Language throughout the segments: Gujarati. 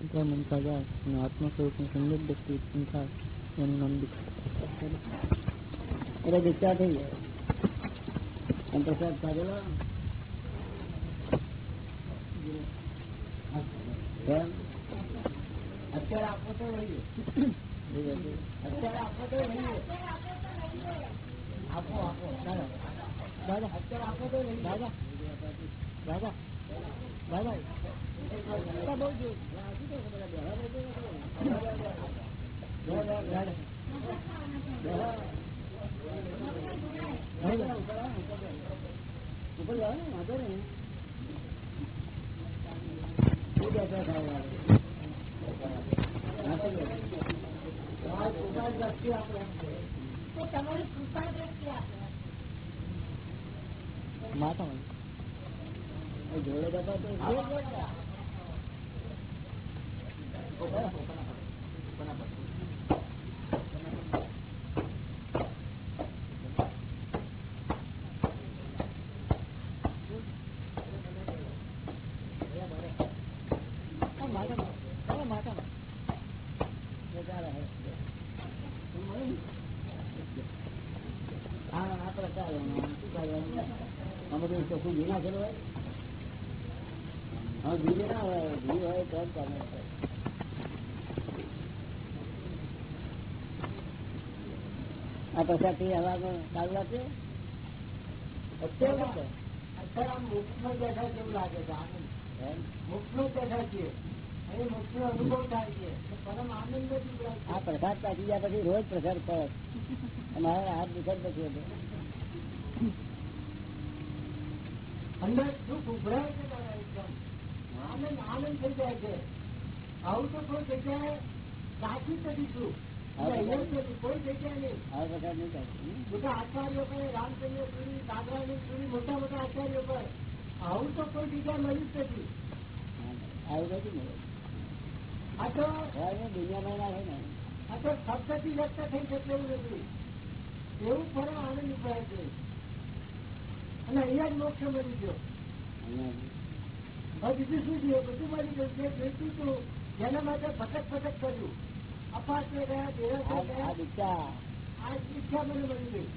ત્યાં મમતા જાય અને આત્મા સ્વરૂપની સંગત વ્યક્તિ ઉત્પન્ન થાય એનું નામ દીક્ષા એટલે દીક્ષા થઈ જાય અને પ્રસાદ ખાધેલો કેમ અત્યારે આપો તો રહીએ અત્યારે આપો તો રહીએ આપો આપો દાદા દાદા અત્યારે આપો તો રહીએ દાદા દાદા દાદા બહુ જોયું ઉપર જાઓ ને વાંધો માતા જોડે ડબ્બા તો. ચોખ્ખું ઘી નાખેલું હોય હા ઘી ના હોય ઘી હોય તો જ કામ થાય આ થી અત્યારે આમ લાગે છે? આનંદ? છે. આ પ્રસાદ પાછી ગયા પછી રોજ પ્રસાદ પડે અમારે હાથ દુખદ પછી હતો. અંદર સુખ ઉભરાય છે એકદમ. આનંદ આનંદ થઈ જાય છે. આવું તો કોઈ જગ્યાએ સાચી નથી સુખ થઈ શકે એવું નથી એવું ફરો આનંદ અને અહીંયા જ મોક્ષ મળી ગયો બીજું શું બધું મળી ગયું જે જોઈતું હતું જેના માટે ફટક ફટક કર્યું અપાસ ગયા દેરા ગયા દીક્ષા આ દીક્ષા મને મળી ગઈ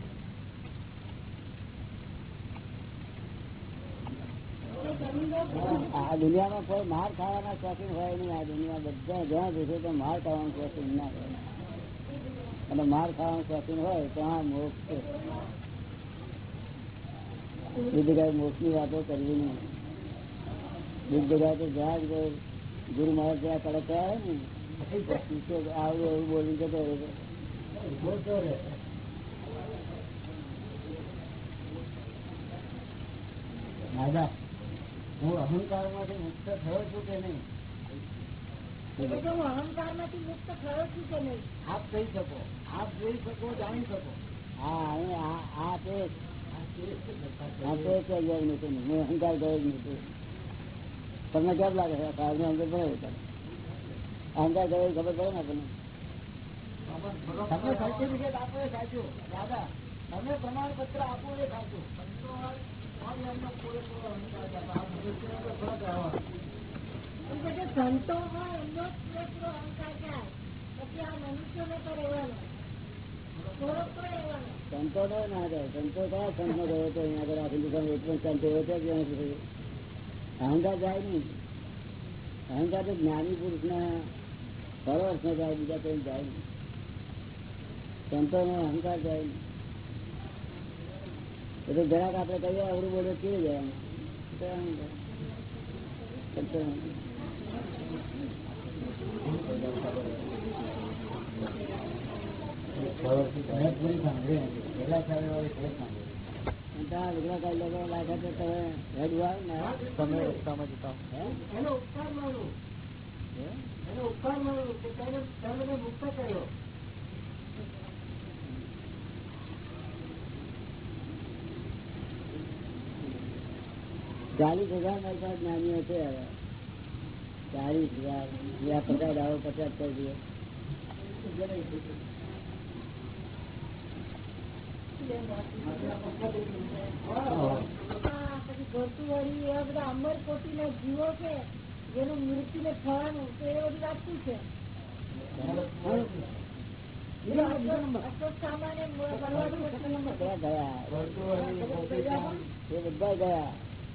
આ દુનિયામાં કોઈ માર ખાવાના શોખીન હોય નહીં આ દુનિયા બધા જ્યાં જશે તો માર ખાવાનું શોખીન ના હોય અને માર ખાવાનું શોખીન હોય તો આ મોક્ષ છે બીજી જગ્યાએ મોક્ષની વાતો કરવી નહીં બીજી જગ્યાએ તો જ્યાં જ ગુરુ મહારાજ જ્યાં કડક કયા ને આવું એવું બોલી જતો રહે દાદા હું અહંકારમાંથી મુક્ત થયો છું કે નહીં અહંકારમાંથી મુક્ત થયો છું કે નહીં આપ કહી શકો આપ જોઈ શકો જાણી શકો હા હવે આ આ તે આ તે કે ગયો નથી હું અહંકાર ગયો જ નથી તમને કેમ લાગે છે કાળની અંદર ભરે છે અહંકાર ગયો ખબર પડે ને તમને સર્ટિફિકેટ આપો એ સાચું. દાદા તમે પ્રમાણપત્ર આપો એ સાચું. સંતો હોય એમનો પૂરેપૂરો અહંકાર જાય પછી આ મનુષ્યોને તો તો રહેવાનો. સંતો નો ના જાય. સંતો કયા સંત નો ગયો હતો? અહીંયા આગળ આખી દુકાન એટલો સંત એવો છે અહંકાર જાય નહીં. અહંકાર તો જ્ઞાની પુરુષ ના ખરો અર્થ ને જાય બીજા કોઈ જાય નહીં. સંતો નો અહંકાર જાય નહીં. એટલે જરાક આપડે કહીએ અવરું બોલે કેવું જાય? તો અહંકાર. સંતો એનો ઉપકાર માનું એનો ઉપકાર માનું કે તેને તમને મુક્ત કર્યો ચાલીસ હજાર મારી પાસે જ્ઞાનીઓ છે હવે. ચાલીસ હજાર. યા પચાસ આવો પચાસ કરી દઈએ. હા, પછી ગોતુવડી એવા બધા અમરકોટી ના જીવો છે. જેનું મૃત્યુ ને થવાનું તો એ બધી વાત શું છે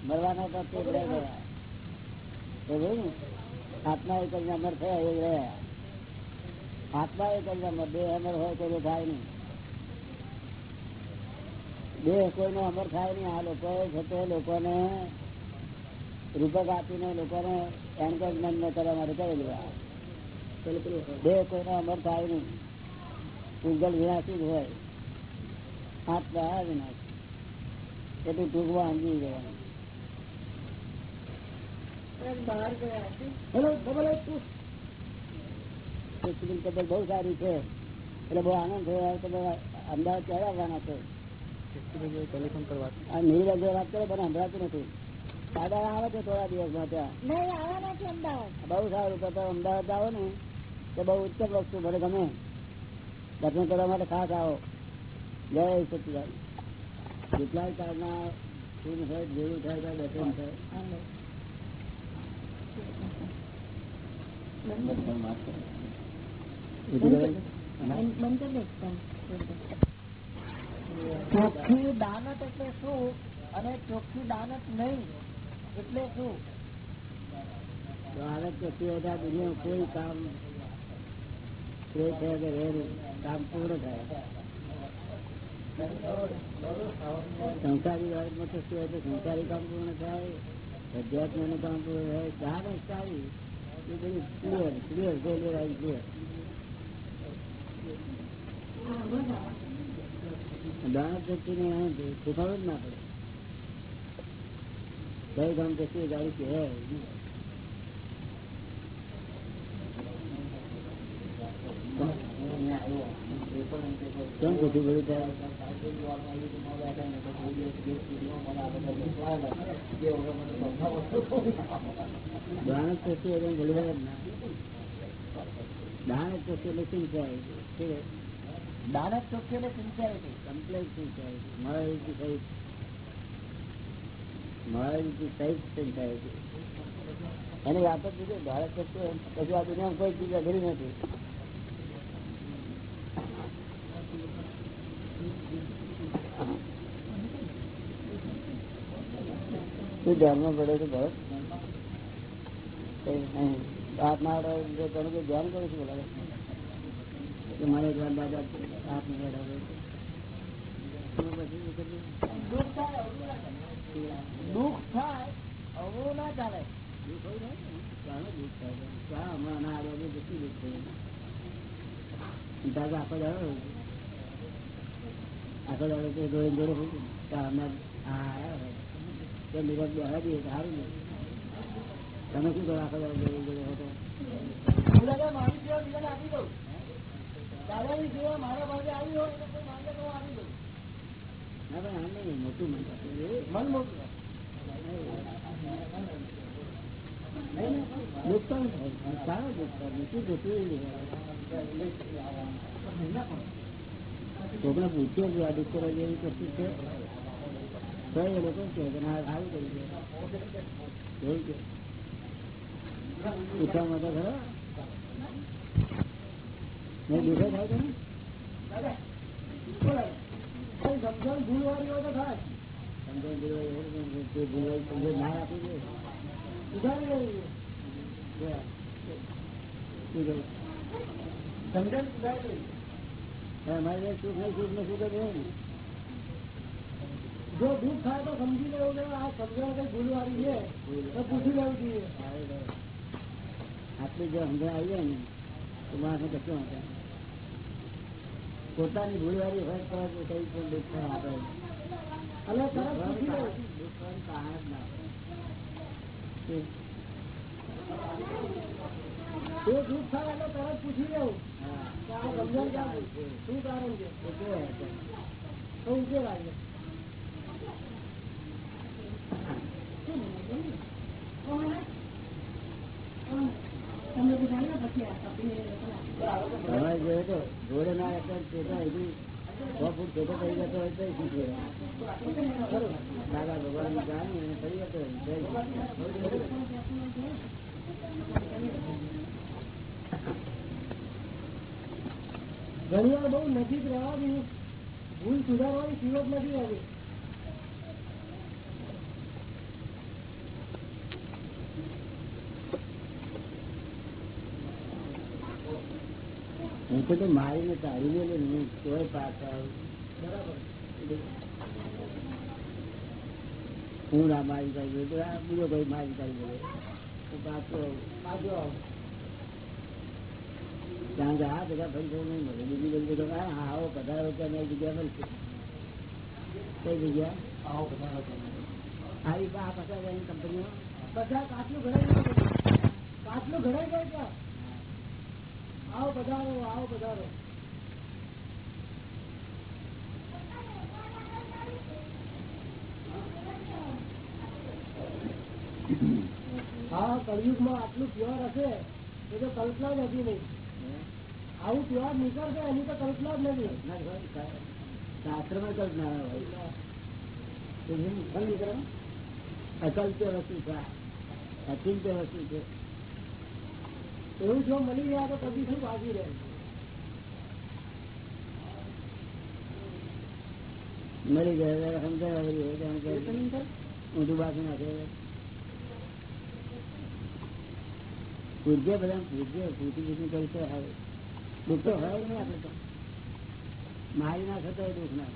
મરવાનું એ હતા તે બધા ગયા. આત્મા એક જ અમર થયા એ રહ્યા. આત્મા એક જ અમર બે અમર હોય તો એ થાય નહીં. બે કોઈનો અમર થાય નહીં. આ લોકો છે તે લોકોને રૂપક આપીને લોકોને એન્કરેજમેન્ટ ન કરવા માટે કરેલું આ બે કોઈનો અમર થાય નહીં. પૂગલ વિનાશી જ હોય. આત્મા વિનાશી. એટલું ટૂંકમાં સમજી જવાનું. બહુ સારી છે. એટલે બહુ આનંદ થયો તમે અમદાવાદ ક્યારે આવવાના છો આ વાત કરો પણ સંભળાતું નથી. દાદા આવે છે થોડા દિવસમાં ત્યાં નહીં આવવાના છે અમદાવાદ. બહુ સારું તો અમદાવાદ આવો ને. તો બહુ ઉત્તમ વસ્તુ ભલે ગમે. દર્શન કરવા માટે ખાસ આવો. જય સચિદાન. જેટલા કાળના શું હોય જેવું થાય તો દર્શન થાય. ચોખ્ખી દાનત એટલે શું? અને ચોખ્ખી દાનત નહીં. એટલે શું? તો પછી બધા દુનિયામાં કોઈ કામ કામ પૂર્ણ થાય. સંસારી બાબતમાં તો શું હોય તો સંસારી કામ પૂર્ણ થાય, અધ્યાત્મનું કામ પૂર્ણ થાય. ચાર સારી એ બધું ક્લિયર ક્લિયર ક્લિયર આવી ક્લિયર દાન વ્યક્તિને શીખવવું જ ના પડે. કઈ ગામ જશે ગાડી કહેવાય કેમ પૂછ્યું બધું જ થશે એટલે ભૂલી જ ના. દાન જ થશે એટલે સિંચાઈ છે દાનત ચોખ્ખી એટલે સિન્સિયરિટી કમ્પ્લેટ સિંચાઈ મળે સહિત મળે સહિત સિંચાઈ છે. એની વાત જ બીજું ભારત પછી આ દુનિયામાં કોઈ ચીજ અઘરી નથી. શું ધ્યાનમાં પડે છે ભરત જો તમે કોઈ ધ્યાન કરું છું બોલાવે એક વાર દાદા તો પછી દુઃખ થાય, અવળું ના ચાલે. તમે શું કરો આખો દાદાની સેવા મારા પાસે આવી હોય તો હું આપી દઉં. મોટું. મોટું દુઃખ થાય સારું દુઃખ જોતું નહીં કોકને કે આ દુઃખ કરવા જેવી કશું છે તો એ લોકો કે ના સારું કર્યું છે એવું કે પૂછવામાં મેં ખરો નહીં છે થાય કે સમજણ ભૂલવાળી હોય તો થાય. સમજણ ભૂલવાઈ હોય તો તે ભૂલવાઈ સમજણ ના આપી દે સુધારી લેવી શું કહ્યું? સમજણ સુધારી લેવી હવે અમારે સુખ નહીં સુખ ને સુખ જ હોય ને. જો દુઃખ થાય તો સમજી લેવું કે આ સમજણ કઈ ભૂલવાળી છે તો પૂછી લેવું જોઈએ. આટલી જો સમજણ આવી જાય ને તો માણસને કશું વાંધો નહીં. પોતાની ભૂલવાળી હોય તો કઈ પણ દુઃખ થાય આપણે અને તરત પૂછી લેવું. દુઃખ કારણ જ ના શું? એ દુઃખ થાય એટલે તરત પૂછી લેવું સમજણ ક્યાં શું કારણ છે એ કેવું છે? તમારે જોયે તો જોડે તો શું ઘણી વાર બહુ નજીક રહેવાની ભૂલ સુધારવાની સુરત નથી આવી હું તો તો મારીને કાઢી લે ને હું કોઈ પાછા આવું. બરાબર હું ના મારી કાઢી તો આ બીજો ભાઈ મારી કાઢી ગયો તો પાછો. પાછો કારણ કે આ બધા ભાઈ થયું નહીં મળે. બીજી બધી જગ્યા હા આવો પધારો રૂપિયા અમે જગ્યા મળશે. કઈ જગ્યા આવો બધા આવી આ જાય કંપનીઓ બધા કાચલું ઘડાઈ ગયું કાચલું ઘડાઈ ગયું આવો પધારો આવો પધારો. હા, કળિયુગમાં આટલું પ્યોર હશે, એ તો કલ્પના જ હતી નહીં. આવું પ્યોર નીકળશે, એની તો કલ્પના જ નથી. શાસ્ત્રમાં કલ્પના હોય. અકલ્પ્ય વસ્તુ છે અચિંત્ય વસ્તુ છે. એવું જો મળી ગયા તો પછી શું બાકી રહે? મળી જાય સમજાવી હોય તો એમ કહે, ઊંધું બાજુ નાખે પૂજ્ય બધા પૂજ્ય પૂછી પૂછી કરી તો હવે દુઃખ તો હોય નહીં આપણે તો મારી ના થતો દુઃખ ના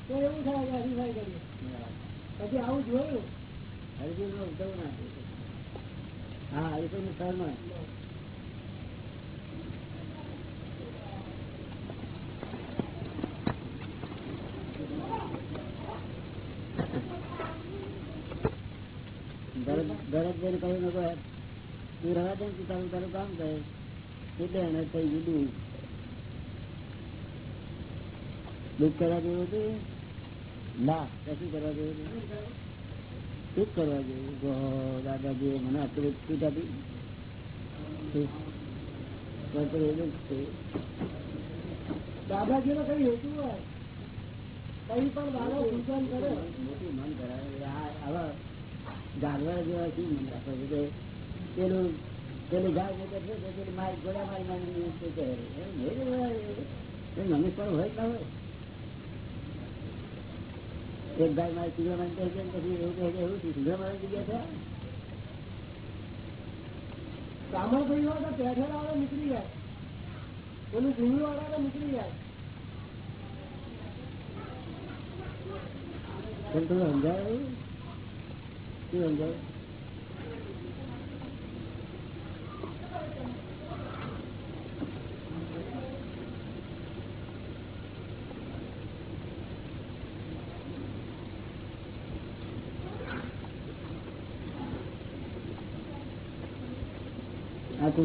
તો એવું થાય કે હરીફાઈ કરીએ પછી આવું જોયું હરિજી નો ઉતરવું ના હા હરિજી નું શર્મા ભરતભાઈ કહ્યું નકો તું રવા દે તું તારું તારું કામ કરે એટલે એને થઈ ગયું દુઃખ દુઃખ કરવા જેવું હતું ના કશું કરવા જેવું હતું શું કરવા જેવું ગો દાદાજી મને આટલું છૂટ આપી છે. કરે. જાનવર જેવા શું મન રાખે પેલું પેલું ગાય જે છે તે પેલી મારી ઘોડા મારી મારી ભાઈ. મનુષ્ય પણ હોય ના હોય એક ગાય મારી મારી કહે છે એવું કહે છે એવું ચીગડા મારી જગ્યા છે? બ્રાહ્મણ ભાઈ હોય તો પેઠેર વાળા નીકળી જાય. પેલું સિંગી વાળા તો નીકળી જાય સમજાય સમજાય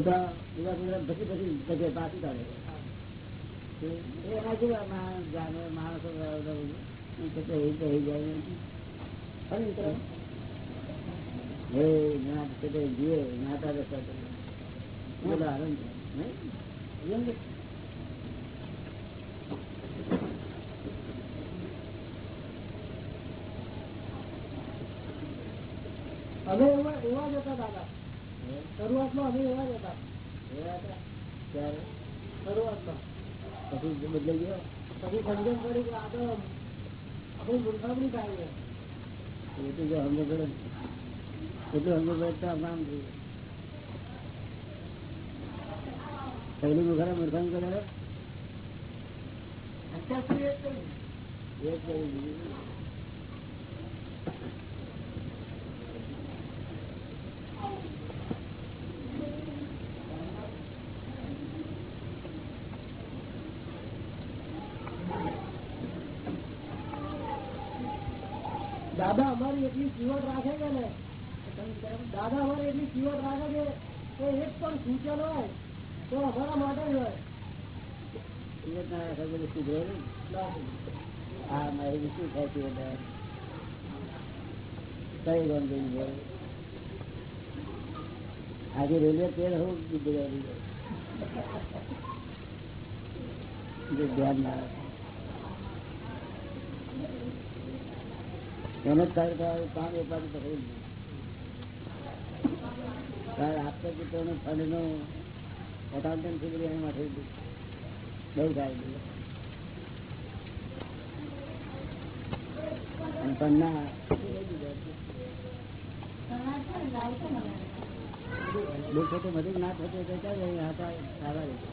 કૂતરા પછી પછી જગ્યાએ પાછી કાઢે એના જેવા માણસ જાનવર, માણસો કહી જાય અને મિત્રો હે તે જીવે જ્ઞાતા રસ્તા એમ કે અમે એવા એવા જ હતા દાદા હે? શરૂઆતમાં અમે એવા જ હતા. એવા હતા? ત્યારે શરૂઆતમાં. પછી બદલાઈ ગયો? પછી સમજણ પડી કે આ તો આપણી મૂર્ખામણી થાય છે. એટલું જો સમજ પડે એટલું સમજ પડે તો આમ જોઈએ પહેલી વખત મૂર્ખામી કરે અત્યાર સુધી એક કરી એ કરી દાદા અમારી એટલી ચીવટ રાખે છે ને દાદા અમારી એટલી ચીવટ રાખે છે કે એક પણ સૂચન હોય તો અમારા માટે જ હોય. સુધરે નહીં. મારી શું થાય છે કઈ ગમ જઈને આજે રેલવે ટ્રેન હોવું ધ્યાન ના. એને કામ વેપારી તો હોય. કારણ આપતા પિત્રોનું ફંડનું એકાઉન્ટન્ટથી બધું એમાં થઈ ગયું બહુ ગયું અને પણ ના દુઃખ થતું બધું ના થતું તો ચાલે હતા સારા રીતે.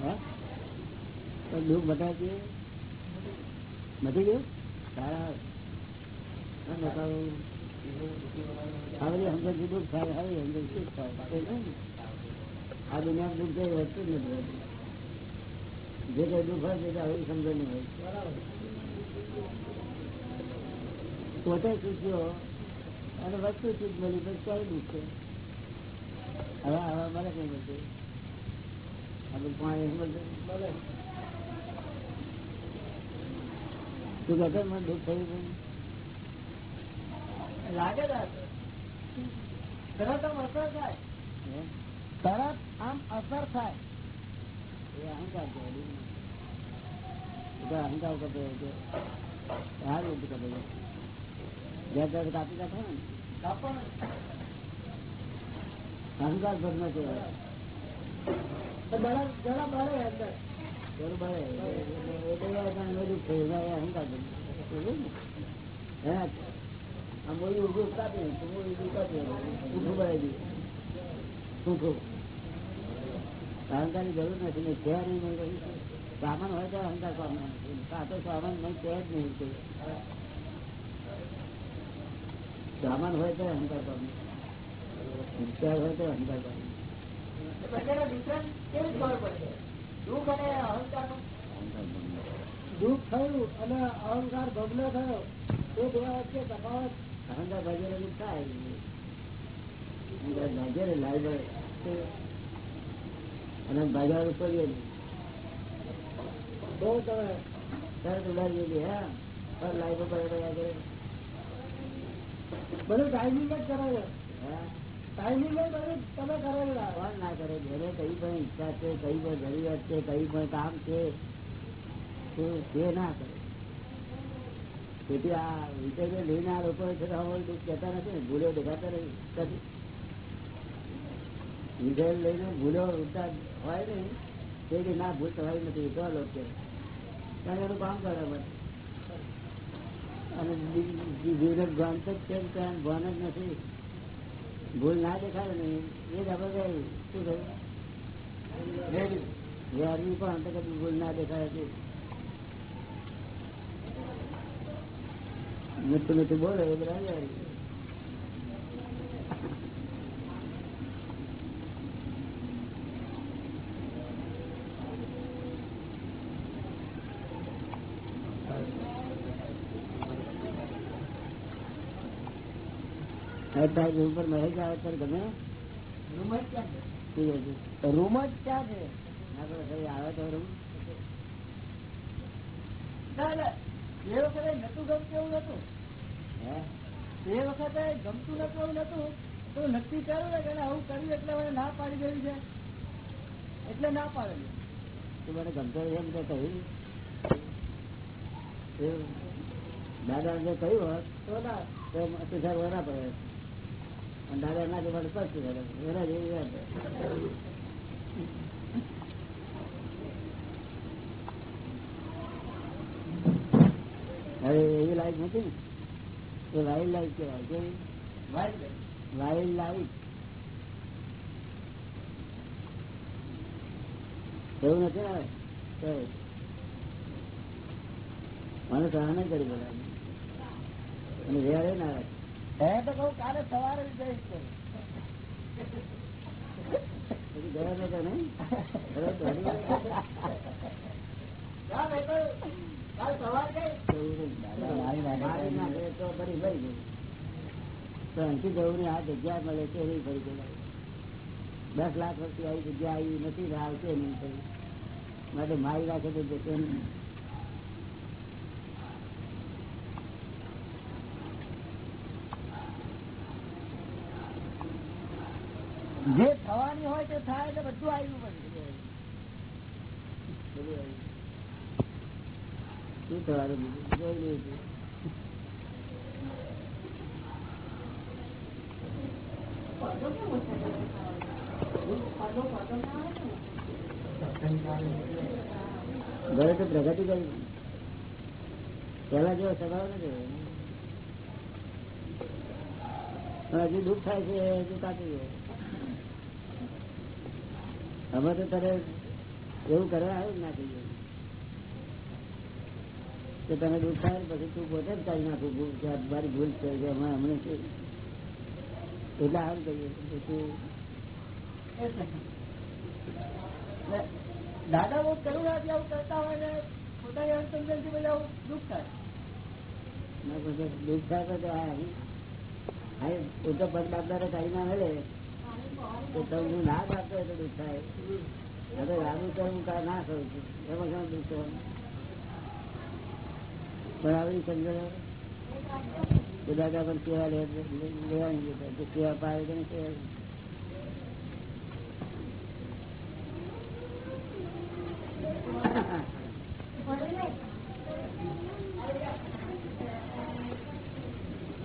હે? તો દુઃખ બતાવતી મટી ગયું? આ વસ્તુ જ કઈ દુઃખ હોય તે આવી સમજણ નહીં હોય પોતે સૂચ્યો અને વસ્તુ ચીજ મળી તો ક્યારે દુઃખ છે હવે હવે મને કઈ મળશે આપણે પાણી મળશે મળે તું કહે મને દુઃખ થયું પણ. લાગે તરત આમ અસર થાય. તરત આમ અસર થાય. એ અહંકાર છે અહંકાર કરતો સારું બધું કરતો. જ્યાં ત્યાં કાપી કાઢો ને. કાપણ અહંકાર ભરનો છે. જરા બળે અંદર. અહંકારની જરૂર નથી ને છે નહીં સામાન હોય તો અહંકાર પામવાનો નથી કાં તો સામાન નહીં છે નહીં સામાન હોય તો અહંકાર પામે હોય તો અહંકાર પામે દુઃખ અને અહંકાર દુઃખ થયું અને અહંકાર ભગ્ન થયો. એ બે વચ્ચે તફાવત. અહંકાર ભાગેલો થાય. અહંકાર ભાગે ને લાઈ ભાઈ. અને ભાગ્યા કરીએ બહુ તમે તરત ઉડાડીએ છીએ હા. કરે. બધું ટાઈમિંગ જ કરાવે હા. તમે કરેલા ના કરે? જેને કઈ પણ ઈચ્છા છે, કઈ પણ જરૂરિયાત છે, કઈ પણ કામ છે, તે ના કરે. તેથી આ ઇન્ટરવ્યુ લઈને આ લોકો કહેતા નથી ને, ભૂલો દેખાતા નથી. નથી લઈને ભૂલો ઉઠતા હોય નહીં, તે ના, ભૂલ થવાય નથી તો લોકો કારણ એનું કામ કરે અને જીવને ભાન જ છે ભાન જ નથી. ભૂલ ના દેખાડે ને, એ જ આપણે શું થયું? વેરવી પણ તો કદી ભૂલ ના દેખાય છે. મીઠું મીઠું બોલે, એ બધા વેરવી. હવે તારી રૂમ પર મહેશ આવે ત્યારે ગમે રૂમ જ ક્યાં છે? રૂમ જ ક્યાં છે? ના આવે તો રૂમ? ના ના એ વખતે નતું ગમતું એવું નતું એ વખતે ગમતું નતું એવું નતું તો નક્કી કર્યું ને કે ના, આવું કર્યું એટલે મને ના પાડી દેવી છે. એટલે ના પાડેલી. તું મને ગમતો એમ તો કહ્યું. દાદા જે કહ્યું હોત તો ના તુષાર વરા પડે. દાદા ના જેવી એવી લાઈફ નથી ને? એ વાઇલ્ડ લાઈફ કહેવાય. કેવી? વાઇલ્ડ લાઈફ એવું નથી હવે? મને સહન કરી બોલાય. અને વેરે ના રાખે હે તો કહું કાલે સવારે જઈશ દસ લાખ વર્ષથી આવી જગ્યા આવી નથી આવશે નહીં માટે મારી રાખે તો જશે નહીં. જે થવાની હોય તે થાય એટલે બધું આવ્યું બધું શું થવાનું? જોઈ ઘરે તો પ્રગતિ કરી. પેલા જેવો સ્વભાવ નથી હજુ દુઃખ થાય છે હજુ કાચી ગયો હવે તો તારે એવું કરવા આવ્યું ના થઈ ગયું કે તને દુઃખ થાય પછી તું પોતે જ કાઢી નાખું કે મારી ભૂલ છે, કે અમે અમને છે એટલે આમ કહીએ તું દાદા બહુ કરુણાથી આવું કરતા હોય ને, પોતાની અનુસંધાનથી પછી આવું દુઃખ થાય દુઃખ થાય તો આ હા હું તો પગ બાપદારે કાઢી ના મળે તો તમને ના પાડતો હોય તો દુઃખ થાય. હવે લાગુ કરવું કા ના કરું છું. એમાં ઘણું દુઃખ થવાનું? આવી સમજણ બધા લે લેવાની છે સેવા પાડે તો નહીં સેવા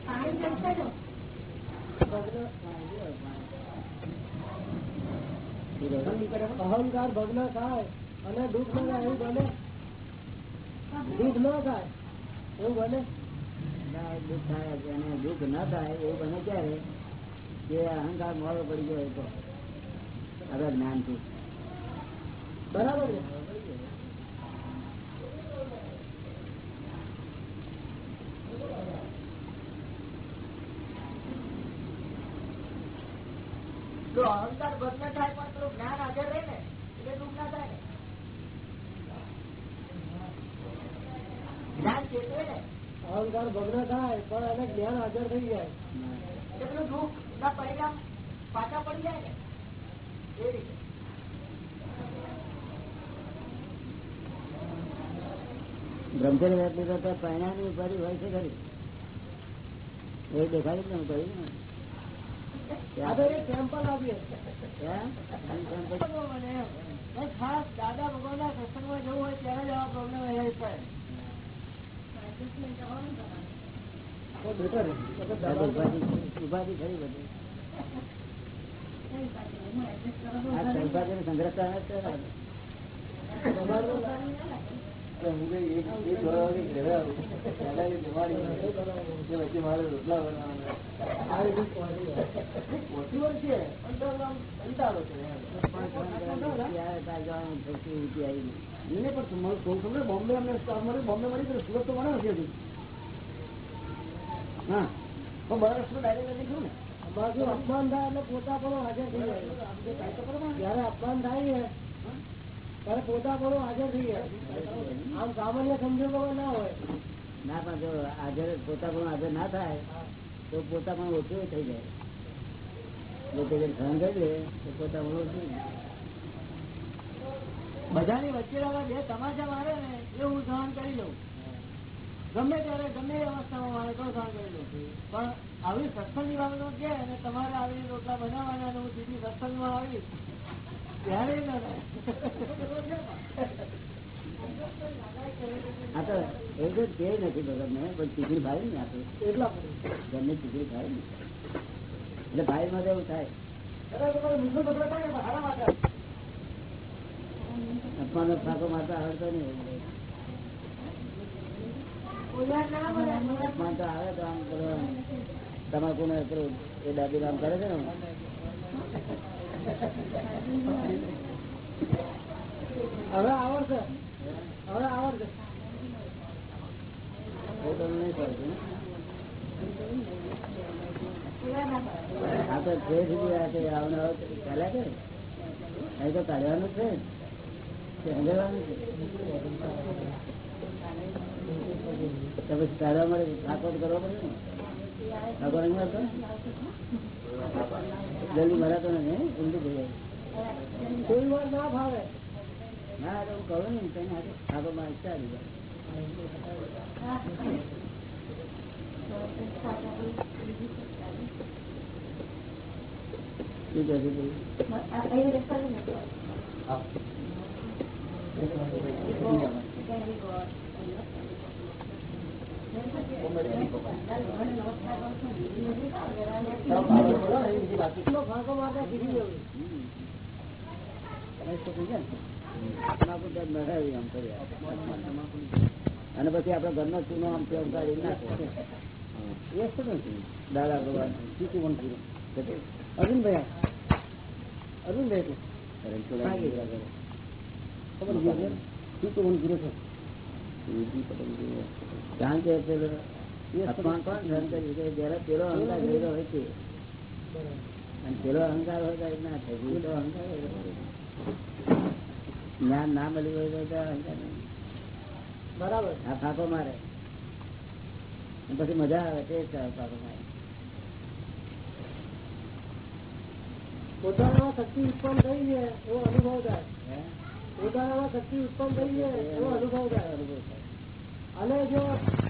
પાણી ચડશે તો અહંકાર ભગ્ન થાય અને દુઃખ ન થાય એવું બને? દુઃખ ન થાય એવું બને? દુઃખ થાય અને દુઃખ ન થાય એવું બને ક્યારે? કે અહંકાર મોડો પડી ગયો તો. હવે જ્ઞાનથી બરાબર છે જો અહંકાર ભગ્ન થાય પણ પેલું જ્ઞાન હાજર રહે ને એટલે દુઃખ ના થાય ને જ્ઞાન ચેતવે ને અહંકાર ભગ્ન થાય એને હાજર થઈ જાય. એટલું દુઃખ ના પરિણામ પાછા પડી જાય ને? એ રીતે. બ્રહ્મચર્ય વ્રત લીધો તો પરિણામની ઉપાધિ હોય છે ખરી. એ દેખાડી જ ને કહ્યું ને ખાસ દાદા ભગવાનના સત્સંગમાં જવું હોય ત્યારે જ આવા પ્રોબ્લેમ આવી પડે તો બેટર આ તો ઉપાધિ ઉપાધિ ખરી બધી આ સંપાદન સંગ્રહ કરે છે ને. ઓછી વર્ષ છે પણ તો આમ કંટાળો છે એમ. પાંચ ફોન કર્યા પછી આવે તાર જવાનું પછી ઊંચી આવી ગઈ. એને પણ તમારું કોઈ ખબર બોમ્બે અમને સ્ટાફ મળી બોમ્બે મળી ગયું સુરત તો મળે નથી હજી હા. તો મહારાષ્ટ્ર ડાયરેક્ટ નથી ને. અમારે અપમાન થાય એટલે પોતા પણ હાજર થઈ જાય. જયારે અપમાન થાય ને ત્યારે પોતા પણ હાજર થઈ જાય. આમ સામાન્ય સંજોગોમાં ના હોય. ના પણ જો હાજર પોતા પણ હાજર ના થાય તો પોતા પણ ઓછું થઈ જાય. જો તે સહન કરી લે તો પોતા પણ ઓછું બધાની વચ્ચે બે તમાચા મારે ને એ હું સહન કરી લઉં. ગમે ત્યારે ગમે અવસ્થામાં મારે તો કરી પણ આવી સત્સંગની બાબતો કે અને તમારે આવી રોટલા બનાવવાના હું સીધી સત્સંગમાં આવી ત્યારે ના તો એવું તો તે નથી બરાબર ને પણ ચીકણી ભાઈ ને આપે. એટલા ઘરની ચીકણી ભાઈ ને. એટલે ભાઈ માં એવું થાય. અપમાન ફાંકો મારતા આવડતો નહીં. ઉધાર ના મળે અપમાન તો આવે તો આમ પેલો તમાકુ ને પેલું એ દાદી કામ કરે છે ને હવે આવડશે હવે આવડશે નહીં મળે આ તો જે સુધી આ તે આવને આવ ચાલ્યા કરે અહીં તો કાઢવાનું છે છે તો પછી કાઢવા માટે તો કરવો પડે ને? થાકો જલ્દી મરાતો નથી ઊંધું થઈ જાય. કોઈ વાર ના ફાવે ના હું કહું ને તેને થાકો માં ઈચ્છા આવી જાય અને પછી આપડે ઘરનો ચૂનો આમ તેમ કાઢી નાખે. એ શું નથી. દાદા ભગવાન ચીકુ પણ પૂરું. અરવિંદભાઈ અરવિંદભાઈ ખબર છે? ચીકુ પણ પૂરું છે કારણ જયારે પેલો અહંકાર ગયેલો હોય છે. અને પેલો અહંકાર હોય ત્યારે ના થાય પેલો અહંકાર જ્ઞાન ના મળ્યું હોય તો અહંકાર બરાબર. આ ફાંકો મારે. પછી મજા આવે તે ફાંકો મારે. પોતાનામાં શક્તિ ઉત્પન્ન થઈ છે એવો અનુભવ થાય? પોતાનામાં શક્તિ ઉત્પન્ન થઈ છે એવો અનુભવ થાય. અનુભવ થાય. અને જો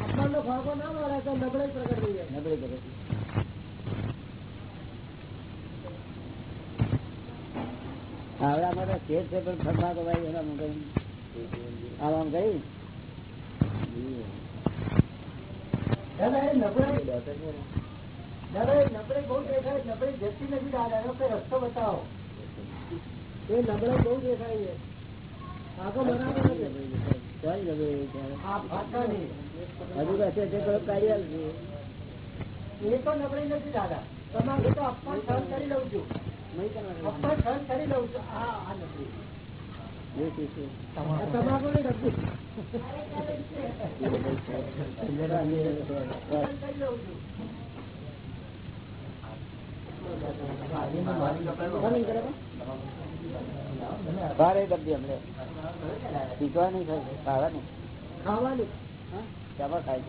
અપમાનનો ભાગો ના મળે તો નબળાઈ પ્રગટ થઈ જાય. નબળી પ્રગટ આવડા તો શેર છે પણ ફરવા તો ભાઈ એના આમ આમ કરી દાદા એ નબળાઈ દાદા એ નબળાઈ બહુ દેખાય નબળાઈ જતી નથી દાદા એનો કઈ રસ્તો બતાવો. એ નબળાઈ બહુ દેખાય છે. આગળ બરાબર નથી નબળી હજુ કશે છે તો કાઢી આલજે. એ તો નબળાઈ નથી દાદા. તમારે તો અપમાન સહન કરી લઉં છું. અપમાન સહન કરી લઉં છું. આ આ નબળી? આ તમાકુ ની નબળી કરી લઉં છું બારે ડબ્બી અમને. શીખવા નહીં થાય ખાવા નહીં. ખાવાની? ખાય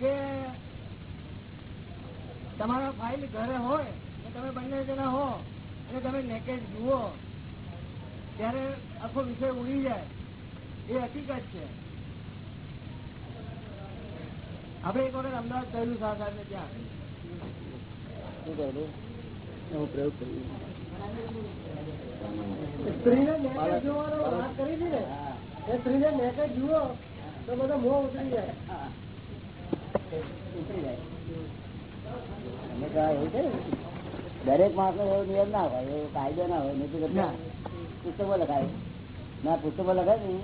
છે. તમારા ફાઇલ ઘરે હોય ને તમે બંને જણા હો અને તમે નેકેજ જુઓ ત્યારે આખો વિષય ઉડી જાય. એ હકીકત છે. આપણે એક વખત અમદાવાદ કહેલું સાહેબ ને ત્યાં જુઓ તો બધો મોહ ઉતરી જાય. ઉતરી જાય. અમે તો આ એવું છે દરેક માણસ નો એવો નિયમ ના હોય એવો કાયદો ના હોય નહીં પુસ્તકો લખાય. ના પુસ્તકો લખાય ને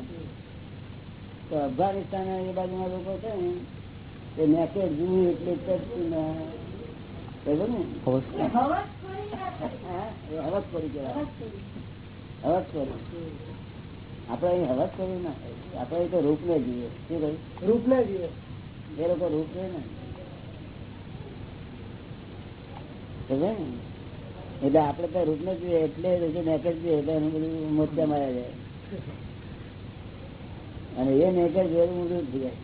તો અફઘાનિસ્તાન એ બાજુના લોકો છે ને એ નેકેટ જોવું એટલે ચડતું ના કહ્યું ને? હવસ કરી. કહેવાય. હવસ કરી. આપણે અહીં હવસ કરી ના આપડે એ તો રૂપ ને જોઈએ શું કહ્યું? રૂપને જીવે એ લોકો રૂપ લે ને? એટલે આપડે તો રૂપ ને જોઈએ એટલે જે નેકેટ જોઈએ એટલે એનું બધું મોતિયા માર્યા જાય. અને એ નેકેજ જોયું ઊંધું થઈ જાય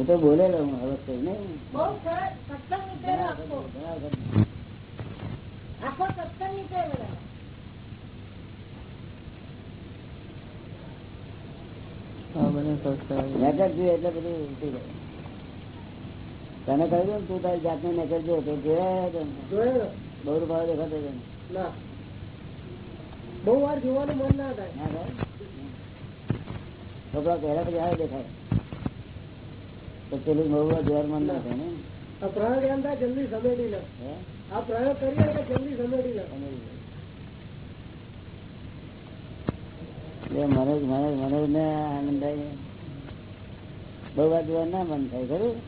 હું તો બોલેલો હું હવે કઈ નહીં. બહુ સરસ સત્સંગ નીકળેલો આખો ઘણા વખત આખો સત્સંગ નીકળેલો નેકર જોઈએ એટલે બધું ઉઠી જાય. તને કહ્યું ને તું તારી જાતને નેકર જો તો જોયા તને જોયેલો બહુ રૂપિયા દેખાતો તને ના. બહુ વાર જોવાનું મન ના થાય. ના થાય? છોકરા પહેલા પછી આવે દેખાય. તો પેલું વાર જોવાનું ના થાય ને? આ પ્રયોગ એમ થાય જલ્દી સમેટી લો. આ પ્રયોગ કરીએ એટલે જલ્દી સમેટી લો. એટલે મનોજ મનોજ મનોજ ને આનંદ થાય બહુ વાર ના મન થાય ખરું?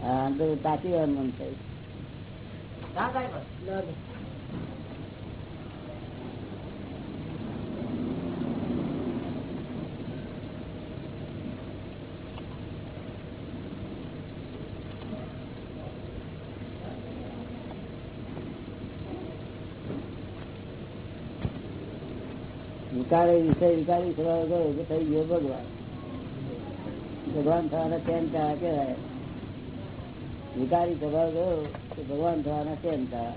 હા તો તાકી વાર મન થાય. ના થાય. વિકારે વિષય વિકારી થવા ગયો કે થઈ ગયો ભગવાન. ભગવાન થવાના તેમ કહેવાય. વિકારી થવા ગયો કે ભગવાન થવાના કેમ થયા.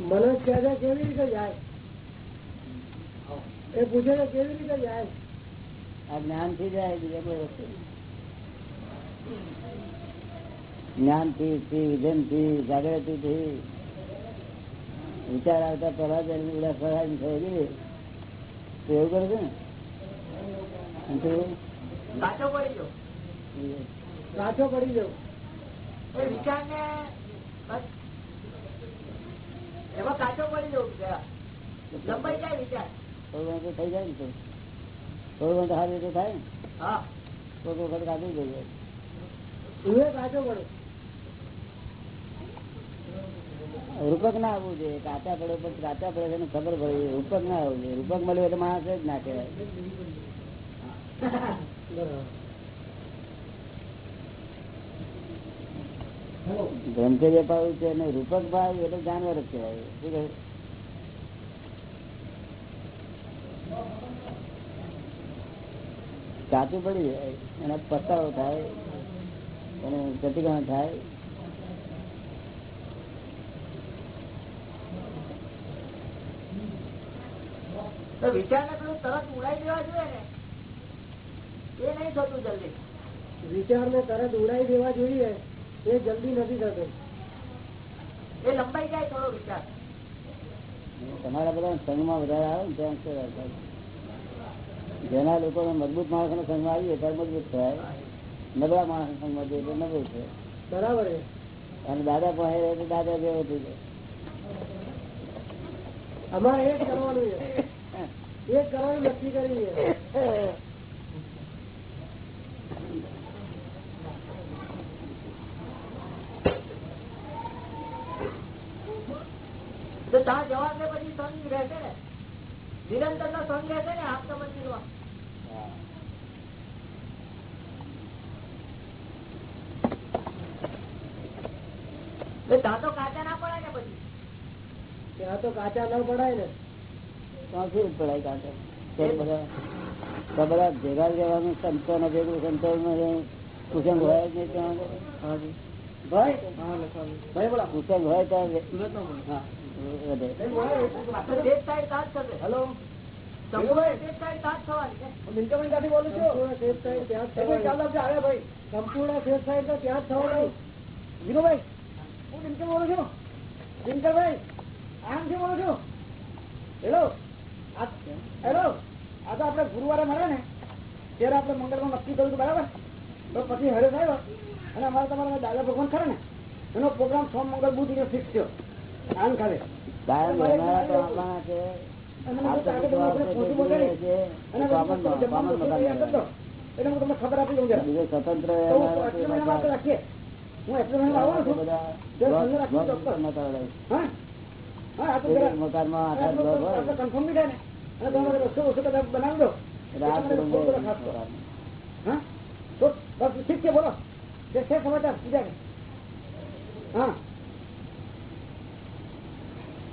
મને કહે કેવી રીતે જાય? એ પૂછે કેવી રીતે જાય? આ જ્ઞાનથી જાય બીજા કોઈ વસ્તુ જ્ઞાનથી વિઝનથી જાગૃતિ થી વિચાર આવતા પહેલા જ એની ઉડા ફરાય થયેલી તો એવું કરે છે ને? અને પડી ગયો કાચો પડી જવું એ વિચાર એમાં કાચો પડી જવું લંબાઈ જાય વિચાર. થોડું ઘણું તો થઈ જાય ને તો થોડું ઘણું સારી રીતે થાય ને. હા. કોઈ વખત કાઢી દઈએ. હું કાચો પડે રૂપક ના આવવું જોઈએ, કાચા પડે કાચા પડે ખબર પડે રૂપક ના આવવું જોઈએ. રૂપક મળ્યું એટલે માણસ જ ના કહેવાય. છે અને રૂપક ભાવ એટલે જાનવર જ કહેવાય. કાચું પડી જાય, એના પસ્તાવો થાય, એનું પ્રતિક્રમણ થાય. તો વિચાર ને પેલું તરત ઉડાઈ દેવા જોઈએ ને. એ નહીં થતું જલ્દી. વિચાર ને તરત ઉડાઈ દેવા જોઈએ એ જલ્દી નથી થતું. એ લંબાઈ જાય થોડો વિચાર. તમારા બધા સંઘમાં વધારે આવે ને ત્યાં જેના લોકો મજબૂત માણસ ના સંઘમાં આવીએ ત્યારે મજબૂત થાય. નબળા માણસ સંઘમાં જઈએ તો નબળું છે બરાબર અને દાદા પાસે દાદા જેવો થઈ જાય. અમારે એ કરવાનું છે. એ જ કરવાનું નક્કી કરી તો ત્યાં જવા દે પછી સંઘ રહેશે ને? નિરંતર નો સંઘ રહેશે ને આપતા મંદિરમાં તો કાચા ના પડે ને પછી? ત્યાં તો કાચા ન પડાય ને. જ પડાય કાંટો બધા બધા ભેગા રહેવાનું સંતો ને ભેગું. સંતો કુસંગ હોય જ નહીં ત્યાં કુસંગ હોય ત્યાં હેલો? સંપૂર્ણ ત્યાં જ થવાનું. તો ત્યાં જ હું દિનકર બોલું છું. દિનકરભાઈ આરામથી બોલું છું. હેલો? હેલો આ તો આપડે ગુરુવારે મળે ને ત્યારે આપણે મંગળમાં નક્કી કર્યું બરાબર? તો પછી હરે થયો અને અમારે તમારા દાદા ભગવાન ખરે ને? એનો પ્રોગ્રામ સોમ મંગળ બુધ ને ફિક્સ થયો. આમ એટલે હું ખબર આપી દઉં સ્વતંત્ર એટલા આવવાનો છું. મકાનમાં ઠીક છે બોલો. જે છે સમાચાર બીજા હા.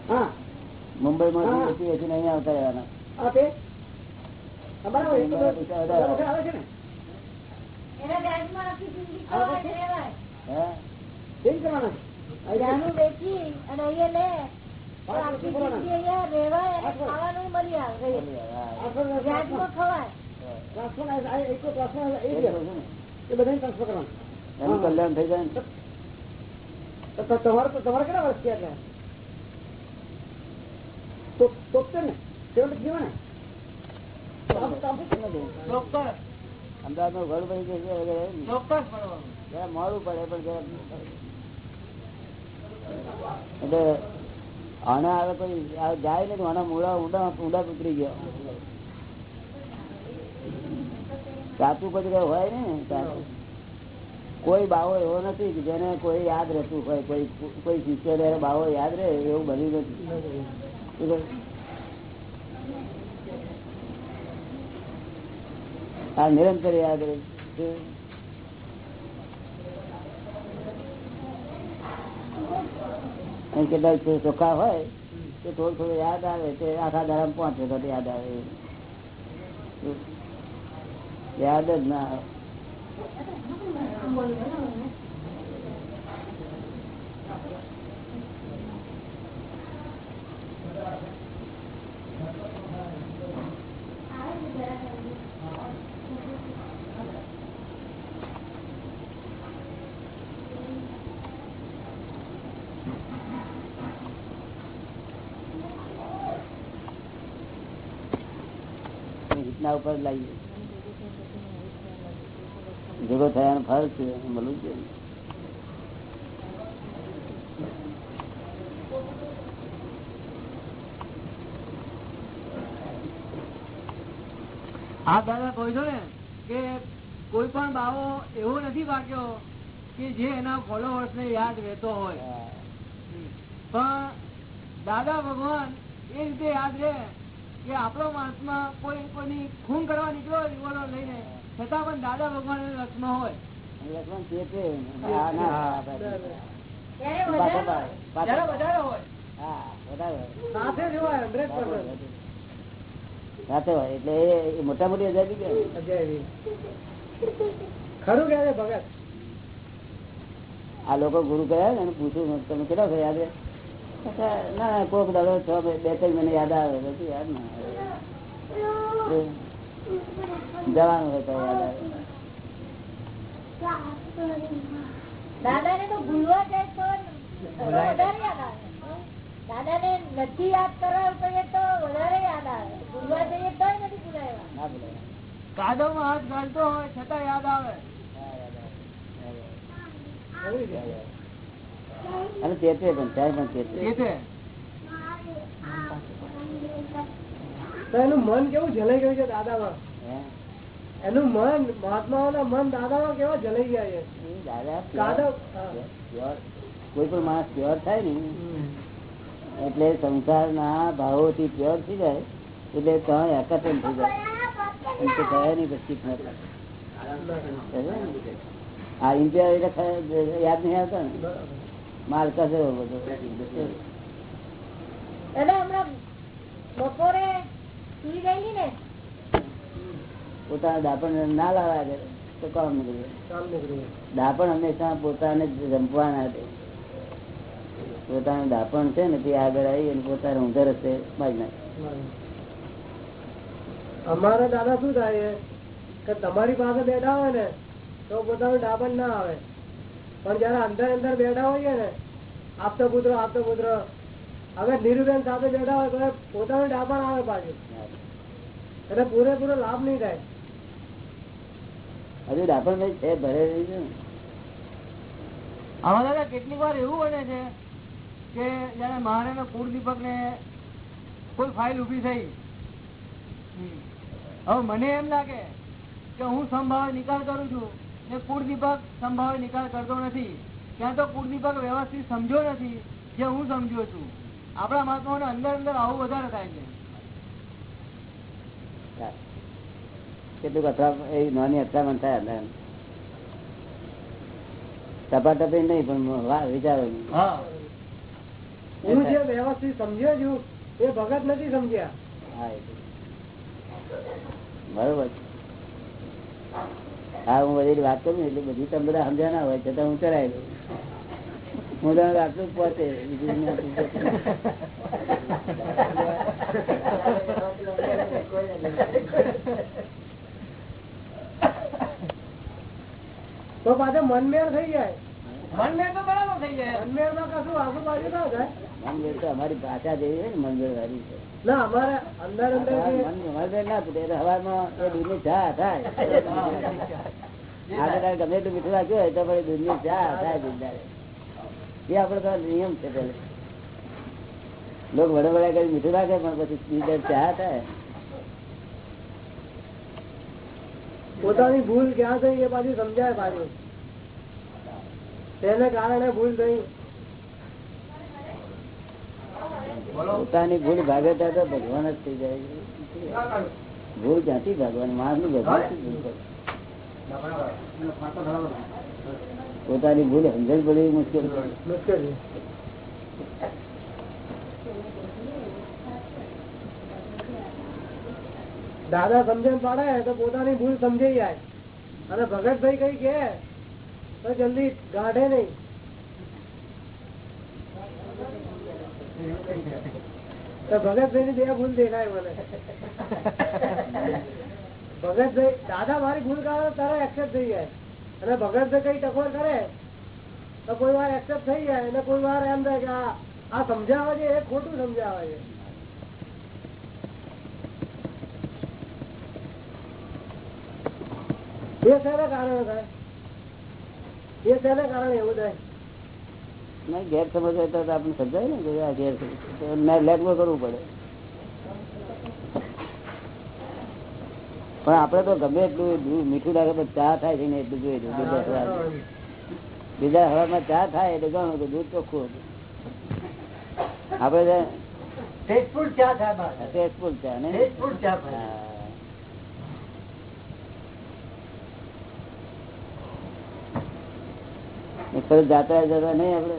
હા. એસી એસી નહીં આવતા રહેવાના. આ તે? હા, બરાબર એ તો બધા વખત આવે છે ને? એના વ્યાજમાં આખી જિંદગી ખવાય ને રહેવાય. હે? કેવી કરવાના એનું ને થયા એટલે તો ને ઘર બની જશે વગેરે મોડું પડે પણ એટલે આને આવે કોઈ જાય ને આના મૂળા ઊંડા ઊંડા ઉતરી ગયો. સાચું પછી હોય ને સાચું. કોઈ બાવો એવો નથી કે જેને કોઈ યાદ રહેતું હોય, કોઈ કોઈ શિષ્ય જયારે બાવો યાદ રહે, એવું બન્યું નથી. આ નિરંતર યાદ રહે? અને કેટલાક ચોખ્ખા હોય, તો થોડું થોડું યાદ આવે તો આખા દાડા પહોંચે તો યાદ આવે યાદ જ ના આવે. હિતના ઉપર લાવીએ ભેગો થયાનો ફરક છે મળવું છે આ દાદા કહો છો ને કે કોઈ પણ બાવો એવો નથી વાગ્યો કે જે એના ફોલોવર્સ ને યાદ રહેતો હોય. પણ દાદા ભગવાન એ રીતે યાદ રહે કે આપણો માણસમાં કોઈ કોઈની ખૂન કરવા નીકળ્યો હોય રિવોલ્વર લઈને છતાં પણ દાદા ભગવાન એના હોય. લક્ષ્મણ કે? છે. વધારે? હોય. એટલે મોટા મોટી આઝાદી ખરું કે ભગત? આ લોકો ગુરુ કયા ને એને પૂછ્યું તમે કેટલા થયા? અચ્છા, ના ના કોક દાડો છ બે ત્રણ મને યાદ આવે પછી યાદ ના આવે. જવાનું હોય તો યાદ આવે. દાદા ને તો ભૂલવા જાય તો વધારે યાદ આવે. દાદા ને નથી યાદ કરાવું તો એ તો વધારે યાદ આવે. ભૂલવા જઈએ તો નથી ભૂલાય. કાદવમાં હાથ ગાળતો હોય છતાં યાદ આવે હા, યાદ આવે. યાદ આવે. અને ચેતે પણ ચાય પણ ચેતે એનું મન કેવું જલાઈ ગયું છે દાદામાં? એનું મન મહાત્માઓના મન દાદામાં કેવા જલાઈ ગયા છે? કોઈ પણ માણસ પ્યોર થાય ને એટલે સંસારના ભાવોથી પ્યોર થઈ જાય એટલે ત્યાં એકત્રણ થઈ જાય. એમ તો થયા નહીં પછી આ ઇન્ડિયા એટલે યાદ નહીં આવતા ને? માલ કસે બધો? દાદા હમણાં બપોરે સુઈ ગયેલી ને? પોતાના દાપણ ના લાવ્યા કરે તો કામ નીકળે? દાપણ હંમેશા પોતાને જ જંપવાના છે. પોતાનું દાપણ છે ને તે આગળ આવી અને પોતાને ઊંધર હશે મારી નાખે. અમારે દાદા શું થાય કે તમારી પાસે બેઠા હોય ને તો પોતાનું દાપણ ના આવે. પણ જયારે અંદર અંદર બેઠા હોઈએ ને આપતો પુત્ર આપતો પુત્ર હવે નિરુબેન સાથે બેઠા હોય તો પોતાનું ડાબણ આવે પાછું. એટલે પૂરેપૂરો લાભ નહીં થાય. હજુ ડાપણ ભાઈ છે ભરે આમાં દાદા કેટલીક વાર એવું બને છે કે જયારે મહારાજ કુળદીપક ને કોઈ ફાઇલ ઊભી થઈ. હવે મને એમ લાગે કે હું સંભાવે નિકાલ કરું છું. ને કુળ દીપક સંભાવે નિકાલ કરતો નથી. ત્યાં તો કુળ દીપક વ્યવસ્થિત સમજો નથી જે હું સમજ્યો છું. આપણા મહાત્માઓને અંદર અંદર આવું વધારે થાય છે. કેટલું અથડા એ નાની અથડામણ થાય અંદર ટપાટપી નહીં પણ વા- વિચારો. હા. હું જે વ્યવસ્થિત સમજ્યો છું એ ભગત નથી સમજ્યા. હા એ બરોબર. હા હું બધી વાત કરું એટલે બધી તમે બધા સમજ્યા ના હોય છતાં હું દઉં. હું તો આટલું પહોંચે બીજું. તો પાછો મનમેળ થઈ જાય મનમેળ તો બરાબર થઈ જાય. મનમેળમાં કશું આજુબાજુ ના થાય. મનમેળ તો અમારી ભાષા જેવી છે ને મનમેળ વાળી છે. ના અમારે અંદર અંદર જે ના તૂટે હવામાં એ દૂધની ચા થાય. આગળ આગળ ગમે એટલું મીઠું રાખ્યું હોય તો પછી દૂધની ચા થાય દૂધદારે. એ આપડે તો નિયમ છે પેલે લોકો વડે વડે કરી મીઠું રાખે પણ પછી દૂધ ચા થાય. પોતાની ભૂલ ક્યાં થઈ એ પાછી સમજાય પાછું. તેને કારણે ભૂલ થઈ. પોતાની ભૂલ ભાગે ત્યાં તો ભગવાન જ થઈ જાય. ભૂલ ક્યાંથી ભાગવાની? ની ભગવાન? પોતાની ભૂલ સમજણ પડવી મુશ્કેલ દાદા સમજણ પાડે તો પોતાની ભૂલ સમજાઈ જાય. અને ભગતભાઈ કઈ કે તો જલ્દી ગાઢે નહીં. તો ભગતભાઈ બે ભૂલ દેખાય મને. ભગતભાઈ, દાદા, મારી ભૂલ કાઢો તારા એક્સેપ્ટ થઈ જાય. અને ભગતભાઈ કઈ ટકોર કરે, તો કોઈ વાર એક્સેપ્ટ થઈ જાય અને કોઈ વાર એમ થાય કે આ આ સમજાવે છે, એ ખોટું સમજાવે છે. એ શેના કારણે થાય? એ શેના કારણે એવું થાય? નહીં ગેરસમજ હોય તો આપણે સમજાય ને કે આ ગેરસમજ લેટગો કરવું પડે. પણ આપડે તો ગમે એટલું મીઠું લાગે તો ચા થાય છે ને એટલું જોઈ દઉં બીજા હવામાં. ચા થાય એટલે ગણું કે દૂધ ચોખ્ખું હતું. આપડે ટેસ્ટફુલ ચા થાય ટેસ્ટફુલ ચા ને? ટેસ્ટફુલ ચા હા. જાત્રા જતા નહીં આપડે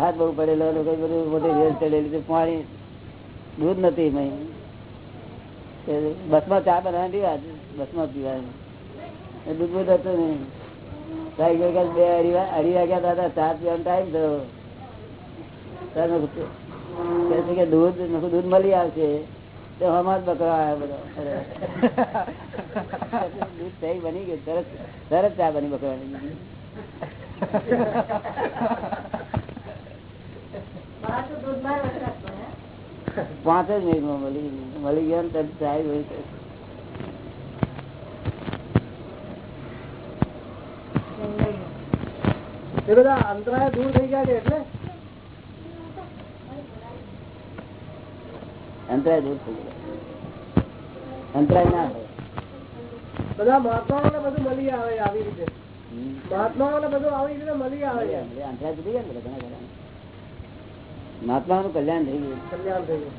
હા બહુ પડેલો કઈ બધું મોટી રેલ ચડેલી પાણી દૂધ નથી બસમાં ચા બનાવવાની વાત બસમાં પીવાની દૂધ બૂધ હતું નહીં સાહેબ બે અઢી વાગ્યા દાદા ચા પીવાનો ટાઈમ થયો. કે દૂધ મેં દૂધ મળી આવશે. હમાર બકરા આવ્યા બધા દૂધ થઈ બની ગયું તરત તરત ચા બની બકરાની બહાર તો દૂધમાં વપરાશ પડે, હે? પાંચ જ મિનિટમાં મળી મળી ગયા ને તરત ચાય હોય તો. એ બધા અંતરાય દૂર થઈ ગયા છે એટલે અંતરાય દૂર થઈ ગયા અંતરાય ના હોય બધા મહાત્માઓને બધું મળી આવે છે આવી રીતે. હમ. મહાત્માઓને બધું આવી રીતે મળી આવે. છે અંતરાય તો થઈ ગયા ને બધા ઘણા ઘણા મહાત્માનું કલ્યાણ થઈ ગયું. કલ્યાણ થઈ ગયું.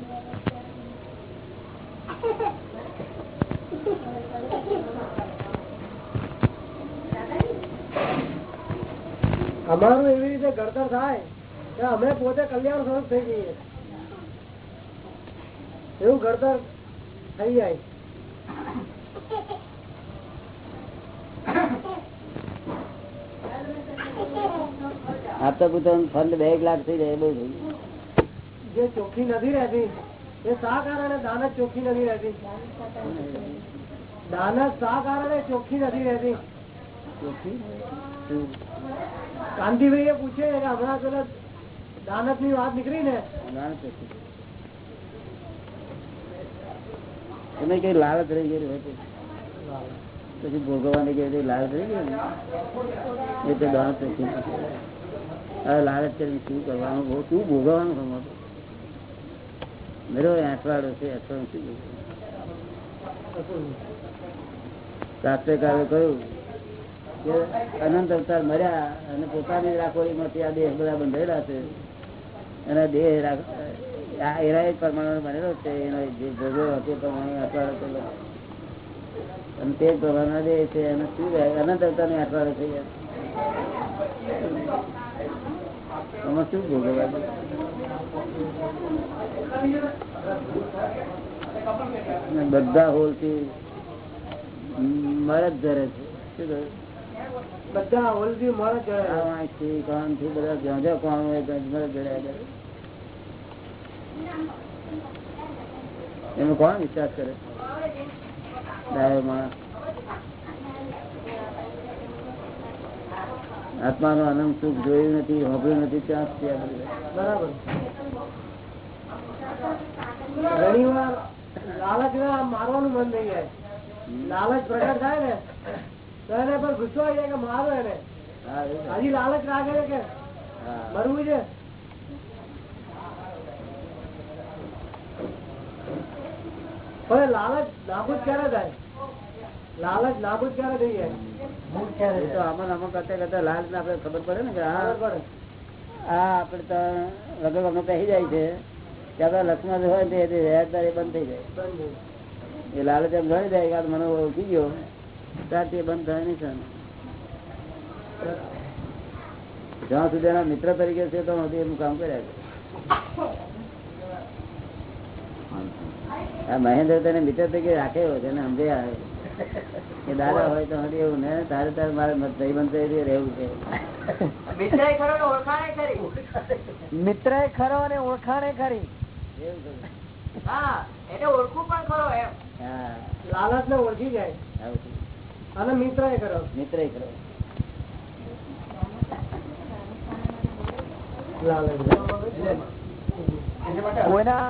અમારું એવી રીતે ઘડતર થાય કે અમે પોતે કલ્યાણ સ્વરૂપ થઈ જઈએ. એવું ઘડતર થઈ જાય. આપતા પૂરતા ફંડ બે લાખ થઈ જાય બહુ જે ચોખ્ખી નથી રહેતી એ શા કારણે દાનત ચોખ્ખી નથી રહેતી? દાનત શા કારણે ચોખ્ખી નથી રહેતી? કાંતિભાઈ એ પૂછે કે હમણાં પેલા દાનતની વાત નીકળી ને? નાનું તમે કઈ લાલચ રહી ગયેલી હોય પછી ભોગવવાની કે લાલચ રહી ગયો એટલે તો નથી. હવે લાલચ કરીને શું કરવાનું? શું ભોગવવાનું સમજ મેરો આઠવાડો છે અઠવાડું શું? શાસ્ત્રકારે કહ્યું કે અનંત અવતાર મર્યા અને પોતાની રાખોડી માંથી આ દેહ બધા બંધાયેલા છે. એના દેહ રાખ- આ એરા પરમાણુ બનેલો છે એનો જે ભોગવો હતો પ્રમાણે અઠવાડો થયેલો અને તે પ્રમાણે જે છે એને શું? અનંત અવતારની અઠવાડો થઈ ગયા શું ભોગવવા બધા હોલથી મરજ ધરે છે શું? બધા હોલથી મળે જ આ વાંકથી, કાનથી બધા જ્યાં જ્યાં કોણ હોય ત્યાં મરજ ધર્યા. એમાં કોણ વિશ્વાસ કરે? ડાયો માણસ. અનંત સુખ જોયું નથી હોભ્યું નથી ત્યાં બરાબર. ઘણી વાર લાલચ મારવાનું મન થઈ જાય લાલચ પ્રગટ થાય ને તો એને પર ગુસ્સો આવી જાય કે મારો એને. હજી લાલચ રાખે કે. મરવું છે? પણ લાલચ નાબૂદ ક્યારે થાય? લાલચ નાબૂદ ક્યારે થઈ જાય? તો આમાં આમાં કરતા કરતા લાલ ને આપડે ખબર પડે ને કે આ બરાબર. આપડે તો વગર વગર પહેરી જાય છે. ત્યાં લક્ષ્મણ હોય તે વ્યાજદાર એ બંધ થઈ જાય. એ લાલચ એમ ગણી જાય કે મને ઓળખી ગયો. ત્યારથી બંધ થાય નહીં સર જ્યાં સુધી એના મિત્ર તરીકે છે તો એમ એનું કામ કર્યા છે આ મહેન્દ્ર તને મિત્ર તરીકે રાખેલો છે ને સમજે આવે. કે દાદા હોય તો હજી એવું ને તારે તારે મારે ભાઈબંધ બંધ રહેવું છે. મિત્ર ખરો ને ઓળખાણે ખરી ખરો અને ઓળખાણે ખરી હા ઓળખું પણ ખરો એમ. લાલચ ને ઓળખી જાય. અને મિત્ર ખરો. મિત્ર કરો લાલચ કોઈના